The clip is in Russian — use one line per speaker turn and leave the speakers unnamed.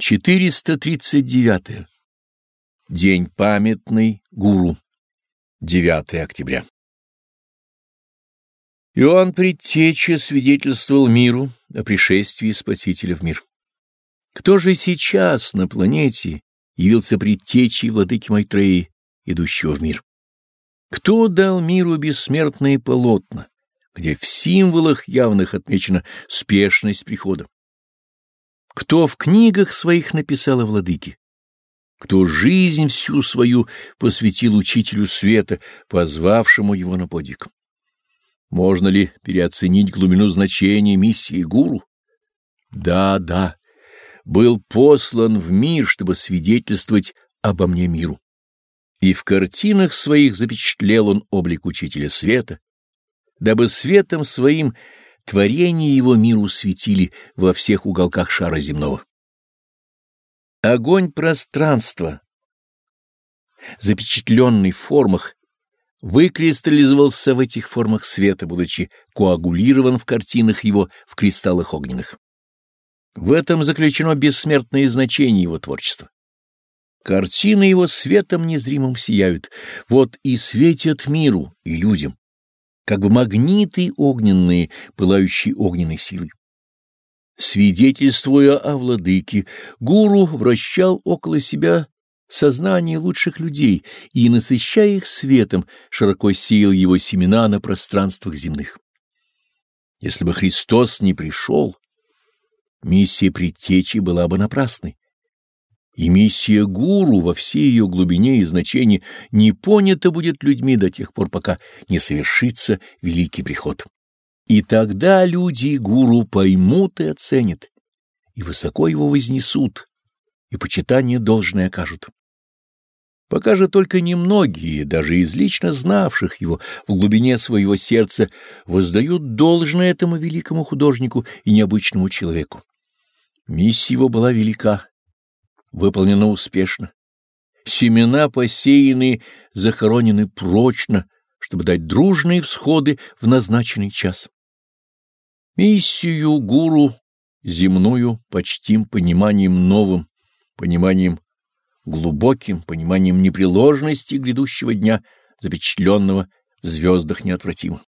439. День памятный Гуру. 9 октября. Иоанн Предтеча свидетельствовал миру о пришествии Спасителя в мир. Кто же сейчас на планете явился предтечей владыки Майтреи, идущего в мир? Кто дал миру бессмертные полотна, где в символах явных отмечена спешность прихода? Кто в книгах своих написал о владыке? Кто жизнь всю свою посвятил учителю света, позвавшему его на подвиг? Можно ли переоценить глубину значения миссии гуру? Да, да, был послан в мир, чтобы свидетельствовать обо мне миру. И в картинах своих запечатлел он облик учителя света, дабы светом своим Творение его миру светили во всех уголках шара земного. Огонь пространства, запечатленный в формах, выкристаллизовался в этих формах света, будучи коагулирован в картинах его в кристаллах огненных. В этом заключено бессмертное значение его творчества. Картины его светом незримым сияют, вот и светят миру и людям как бы магниты огненные, пылающие огненной силой. Свидетельствуя о владыке, гуру вращал около себя сознание лучших людей и, насыщая их светом, широко сеял его семена на пространствах земных. Если бы Христос не пришел, миссия предтечи была бы напрасной. И миссия гуру во всей ее глубине и значении не понята будет людьми до тех пор, пока не совершится великий приход. И тогда люди гуру поймут и оценят, и высоко его вознесут, и почитание должное окажут. Пока же только немногие, даже из лично знавших его в глубине своего сердца, воздают должное этому великому художнику и необычному человеку. Миссия его была велика выполнено успешно. Семена посеянные захоронены прочно, чтобы дать дружные всходы в назначенный час. Миссию гуру земную почтим пониманием новым, пониманием глубоким, пониманием непреложности грядущего дня, запечатленного в звездах неотвратимо.